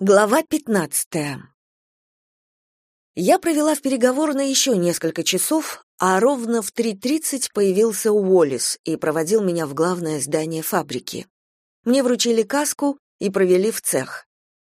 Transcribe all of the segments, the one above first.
Глава 15. Я провела в переговорной еще несколько часов, а ровно в 3.30 появился Уоллес и проводил меня в главное здание фабрики. Мне вручили каску и провели в цех.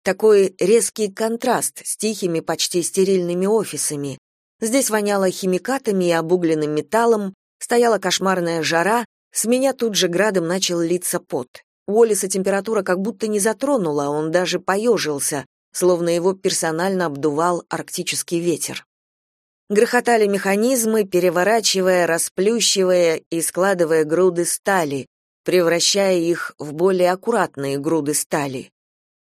Такой резкий контраст с тихими, почти стерильными офисами. Здесь воняло химикатами и обугленным металлом, стояла кошмарная жара, с меня тут же градом начал литься пот. Уоллеса температура как будто не затронула, он даже поежился, словно его персонально обдувал арктический ветер. Грохотали механизмы, переворачивая, расплющивая и складывая груды стали, превращая их в более аккуратные груды стали.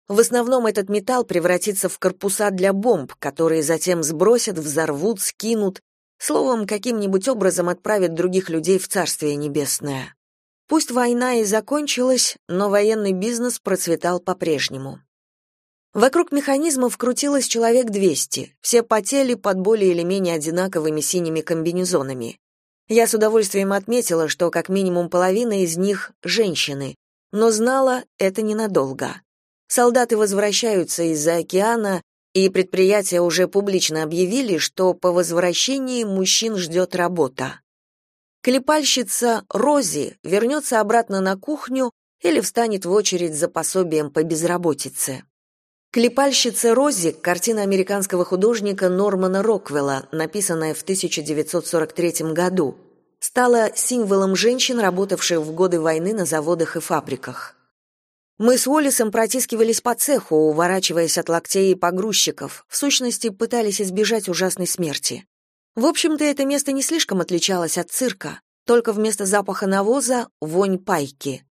В основном этот металл превратится в корпуса для бомб, которые затем сбросят, взорвут, скинут, словом, каким-нибудь образом отправят других людей в Царствие Небесное. Пусть война и закончилась, но военный бизнес процветал по-прежнему. Вокруг механизмов крутилось человек 200, все потели под более или менее одинаковыми синими комбинезонами. Я с удовольствием отметила, что как минимум половина из них — женщины, но знала это ненадолго. Солдаты возвращаются из-за океана, и предприятия уже публично объявили, что по возвращении мужчин ждет работа. Клепальщица Рози вернется обратно на кухню или встанет в очередь за пособием по безработице. Клепальщица Рози — картина американского художника Нормана Роквелла, написанная в 1943 году, стала символом женщин, работавших в годы войны на заводах и фабриках. Мы с Уоллесом протискивались по цеху, уворачиваясь от локтей и погрузчиков, в сущности, пытались избежать ужасной смерти. В общем-то, это место не слишком отличалось от цирка, только вместо запаха навоза — вонь пайки.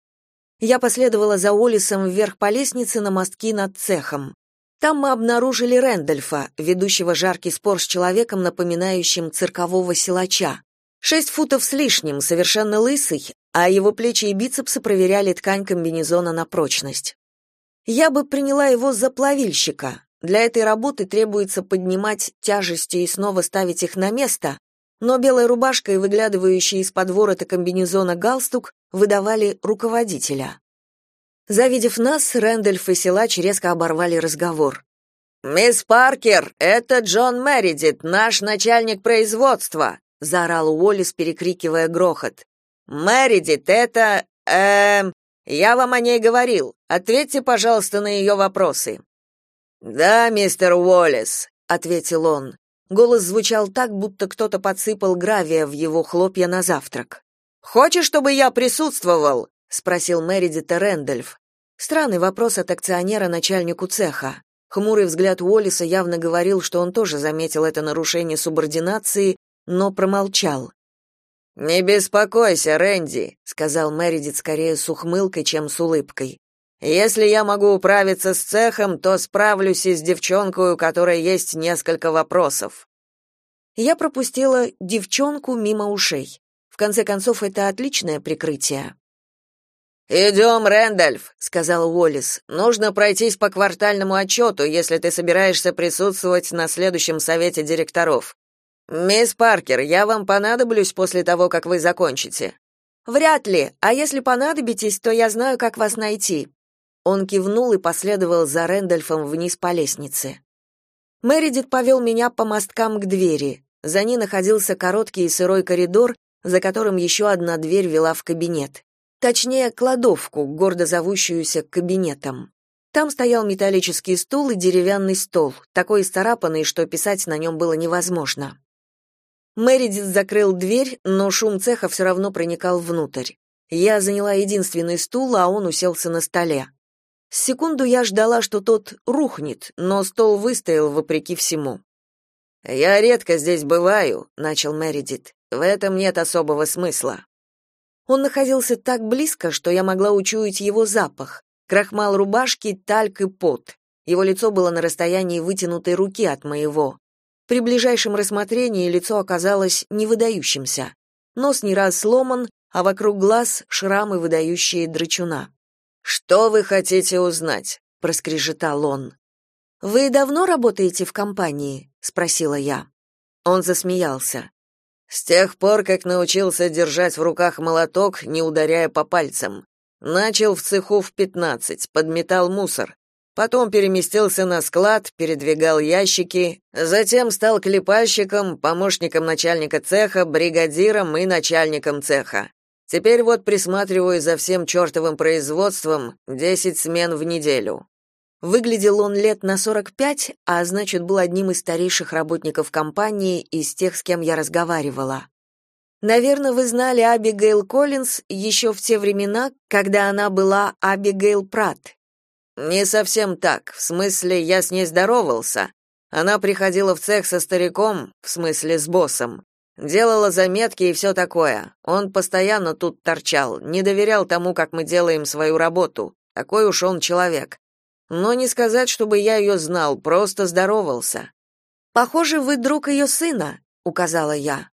Я последовала за Олисом вверх по лестнице на мостки над цехом. Там мы обнаружили Рэндольфа, ведущего жаркий спор с человеком, напоминающим циркового силача. Шесть футов с лишним, совершенно лысый, а его плечи и бицепсы проверяли ткань комбинезона на прочность. Я бы приняла его за плавильщика, для этой работы требуется поднимать тяжести и снова ставить их на место, но белая рубашка и выглядывающий из-под ворота комбинезона галстук выдавали руководителя. Завидев нас, Рэндольф и Силач резко оборвали разговор. «Мисс Паркер, это Джон Мэридит, наш начальник производства!» — заорал Уоллес, перекрикивая грохот. «Мэридит, это... эм... Я вам о ней говорил. Ответьте, пожалуйста, на ее вопросы. «Да, мистер Уоллес», — ответил он. Голос звучал так, будто кто-то подсыпал гравия в его хлопья на завтрак. «Хочешь, чтобы я присутствовал?» — спросил Мередит Рэндольф. Странный вопрос от акционера начальнику цеха. Хмурый взгляд Уоллеса явно говорил, что он тоже заметил это нарушение субординации, но промолчал. «Не беспокойся, Рэнди», — сказал Мередит скорее с ухмылкой, чем с улыбкой. Если я могу управиться с цехом, то справлюсь и с девчонкой, у которой есть несколько вопросов. Я пропустила девчонку мимо ушей. В конце концов, это отличное прикрытие. «Идем, Рэндальф», — сказал Уоллес. «Нужно пройтись по квартальному отчету, если ты собираешься присутствовать на следующем совете директоров. Мисс Паркер, я вам понадоблюсь после того, как вы закончите». «Вряд ли. А если понадобитесь, то я знаю, как вас найти. Он кивнул и последовал за Рэндольфом вниз по лестнице. Мэридит повел меня по мосткам к двери. За ней находился короткий и сырой коридор, за которым еще одна дверь вела в кабинет. Точнее, кладовку, гордо зовущуюся кабинетом. Там стоял металлический стул и деревянный стол, такой исцарапанный, что писать на нем было невозможно. Мэридит закрыл дверь, но шум цеха все равно проникал внутрь. Я заняла единственный стул, а он уселся на столе. Секунду я ждала, что тот рухнет, но стол выстоял вопреки всему. «Я редко здесь бываю», — начал Мередит. «В этом нет особого смысла». Он находился так близко, что я могла учуять его запах. Крахмал рубашки, тальк и пот. Его лицо было на расстоянии вытянутой руки от моего. При ближайшем рассмотрении лицо оказалось невыдающимся. Нос не раз сломан, а вокруг глаз шрамы, выдающие драчуна. Что вы хотите узнать? проскрежетал он. Вы давно работаете в компании? спросила я. Он засмеялся. С тех пор, как научился держать в руках молоток, не ударяя по пальцам. Начал в цеху в пятнадцать, подметал мусор. Потом переместился на склад, передвигал ящики, затем стал клепальщиком, помощником начальника цеха, бригадиром и начальником цеха. Теперь вот присматриваю за всем чертовым производством, 10 смен в неделю. Выглядел он лет на 45, а значит, был одним из старейших работников компании из тех, с кем я разговаривала. Наверное, вы знали Абигейл Коллинз еще в те времена, когда она была Абигейл Пратт. Не совсем так. В смысле, я с ней здоровался. Она приходила в цех со стариком, в смысле, с боссом. Делала заметки и все такое. Он постоянно тут торчал, не доверял тому, как мы делаем свою работу. Такой уж он человек. Но не сказать, чтобы я ее знал, просто здоровался. Похоже, вы друг ее сына, указала я.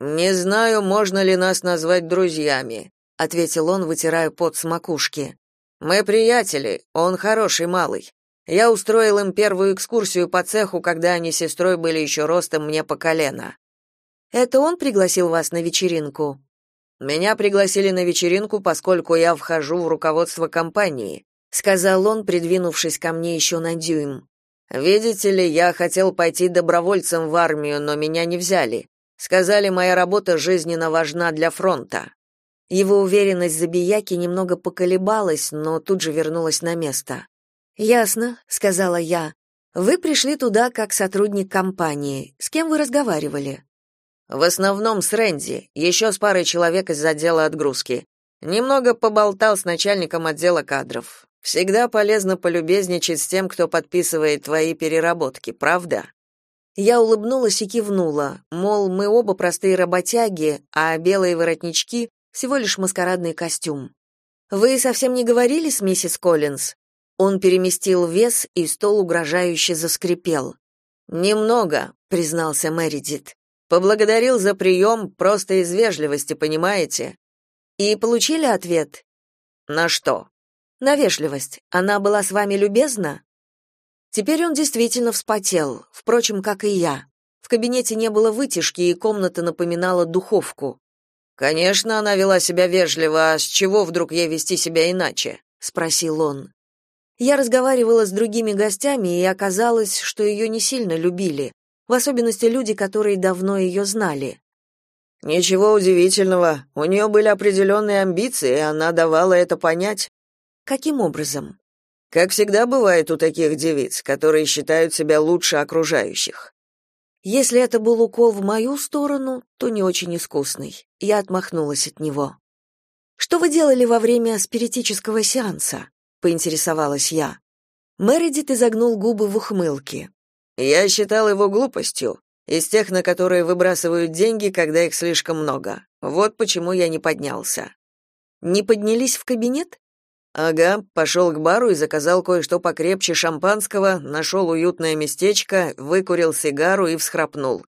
Не знаю, можно ли нас назвать друзьями, ответил он, вытирая пот с макушки. Мы приятели, он хороший малый. Я устроил им первую экскурсию по цеху, когда они с сестрой были еще ростом мне по колено. Это он пригласил вас на вечеринку? Меня пригласили на вечеринку, поскольку я вхожу в руководство компании, сказал он, придвинувшись ко мне еще на дюйм. Видите ли, я хотел пойти добровольцем в армию, но меня не взяли. Сказали, моя работа жизненно важна для фронта. Его уверенность забияки немного поколебалась, но тут же вернулась на место. «Ясно», — сказала я. «Вы пришли туда как сотрудник компании. С кем вы разговаривали?» В основном с Рэнди, еще с парой человек из отдела отгрузки. Немного поболтал с начальником отдела кадров. Всегда полезно полюбезничать с тем, кто подписывает твои переработки, правда? Я улыбнулась и кивнула, мол, мы оба простые работяги, а белые воротнички всего лишь маскарадный костюм. Вы совсем не говорили с миссис Коллинз? Он переместил вес, и стол угрожающе заскрипел. Немного, признался Мэридит. Поблагодарил за прием, просто из вежливости, понимаете? И получили ответ? На что? На вежливость. Она была с вами любезна? Теперь он действительно вспотел, впрочем, как и я. В кабинете не было вытяжки, и комната напоминала духовку. Конечно, она вела себя вежливо, а с чего вдруг ей вести себя иначе? спросил он. Я разговаривала с другими гостями, и оказалось, что ее не сильно любили в особенности люди, которые давно ее знали. Ничего удивительного, у нее были определенные амбиции, и она давала это понять. Каким образом? Как всегда бывает у таких девиц, которые считают себя лучше окружающих. Если это был укол в мою сторону, то не очень искусный. Я отмахнулась от него. Что вы делали во время спиритического сеанса? поинтересовалась я. Мередит изогнул губы в ухмылке. Я считал его глупостью, из тех, на которые выбрасывают деньги, когда их слишком много. Вот почему я не поднялся. Не поднялись в кабинет? Ага, пошел к бару и заказал кое-что покрепче шампанского, нашел уютное местечко, выкурил сигару и всхрапнул.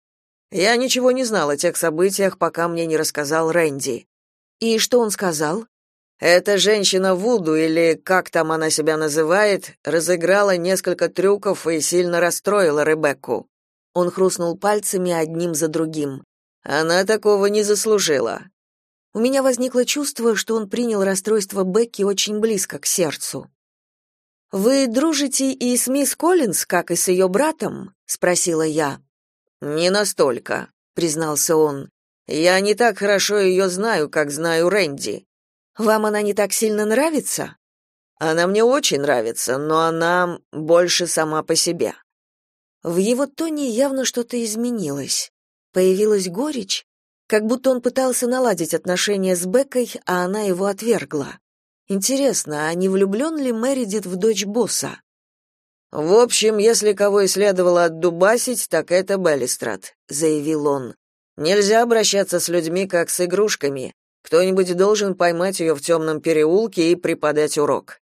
Я ничего не знал о тех событиях, пока мне не рассказал Рэнди. И что он сказал? Эта женщина Вуду, или как там она себя называет, разыграла несколько трюков и сильно расстроила Ребекку. Он хрустнул пальцами одним за другим. Она такого не заслужила. У меня возникло чувство, что он принял расстройство Бекки очень близко к сердцу. Вы дружите и с мисс Коллинз, как и с ее братом? спросила я. Не настолько, признался он. Я не так хорошо ее знаю, как знаю Рэнди. Вам она не так сильно нравится? Она мне очень нравится, но она больше сама по себе. В его тоне явно что-то изменилось. Появилась горечь, как будто он пытался наладить отношения с Беккой, а она его отвергла. Интересно, а не влюблен ли Мэридит в дочь босса? В общем, если кого и следовало отдубасить, так это Беллистрат, заявил он. Нельзя обращаться с людьми как с игрушками. Кто-нибудь должен поймать ее в темном переулке и преподать урок.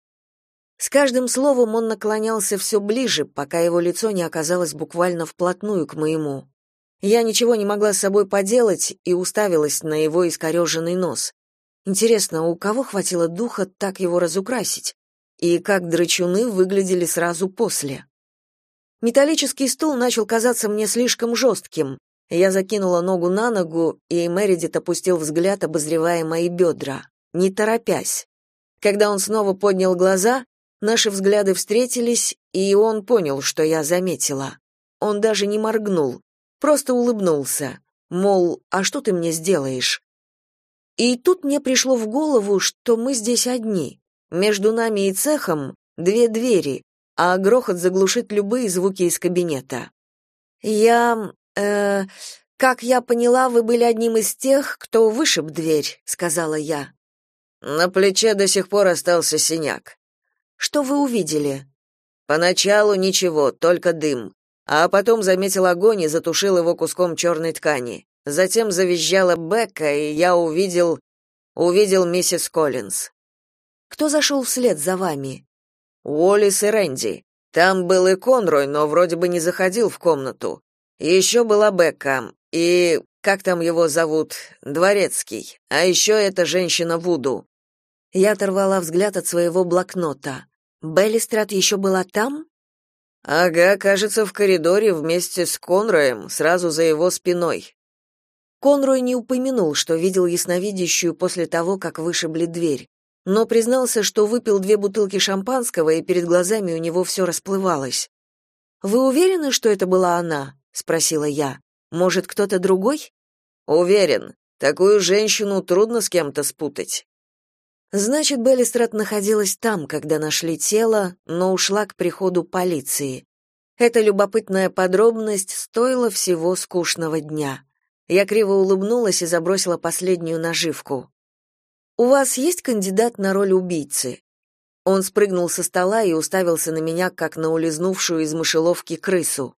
С каждым словом он наклонялся все ближе, пока его лицо не оказалось буквально вплотную к моему. Я ничего не могла с собой поделать и уставилась на его искореженный нос. Интересно, у кого хватило духа так его разукрасить? И как драчуны выглядели сразу после? Металлический стул начал казаться мне слишком жестким, я закинула ногу на ногу, и Мередит опустил взгляд, обозревая мои бедра, не торопясь. Когда он снова поднял глаза, Наши взгляды встретились, и он понял, что я заметила. Он даже не моргнул, просто улыбнулся, мол, а что ты мне сделаешь? И тут мне пришло в голову, что мы здесь одни. Между нами и цехом две двери, а грохот заглушит любые звуки из кабинета. Я... э... Как я поняла, вы были одним из тех, кто вышиб дверь, сказала я. На плече до сих пор остался синяк. Что вы увидели? Поначалу ничего, только дым. А потом заметил огонь и затушил его куском черной ткани. Затем завизжала Бекка, и я увидел... увидел миссис Коллинз. Кто зашел вслед за вами? Уоллес и Рэнди. Там был и Конрой, но вроде бы не заходил в комнату. Еще была Бекка, и как там его зовут, Дворецкий. А еще эта женщина Вуду. Я оторвала взгляд от своего блокнота. Беллистрат еще была там? Ага, кажется, в коридоре вместе с Конроем, сразу за его спиной. Конрой не упомянул, что видел ясновидящую после того, как вышибли дверь, но признался, что выпил две бутылки шампанского, и перед глазами у него все расплывалось. «Вы уверены, что это была она?» — спросила я. «Может, кто-то другой?» «Уверен. Такую женщину трудно с кем-то спутать». Значит, Беллистрат находилась там, когда нашли тело, но ушла к приходу полиции. Эта любопытная подробность стоила всего скучного дня. Я криво улыбнулась и забросила последнюю наживку. У вас есть кандидат на роль убийцы? Он спрыгнул со стола и уставился на меня, как на улизнувшую из мышеловки крысу.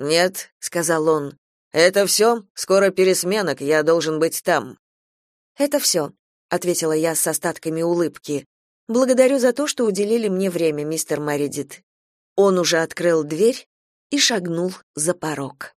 "Нет", сказал он. "Это все? Скоро пересменок, я должен быть там". "Это все ответила я с остатками улыбки. Благодарю за то, что уделили мне время, мистер Маридит. Он уже открыл дверь и шагнул за порог.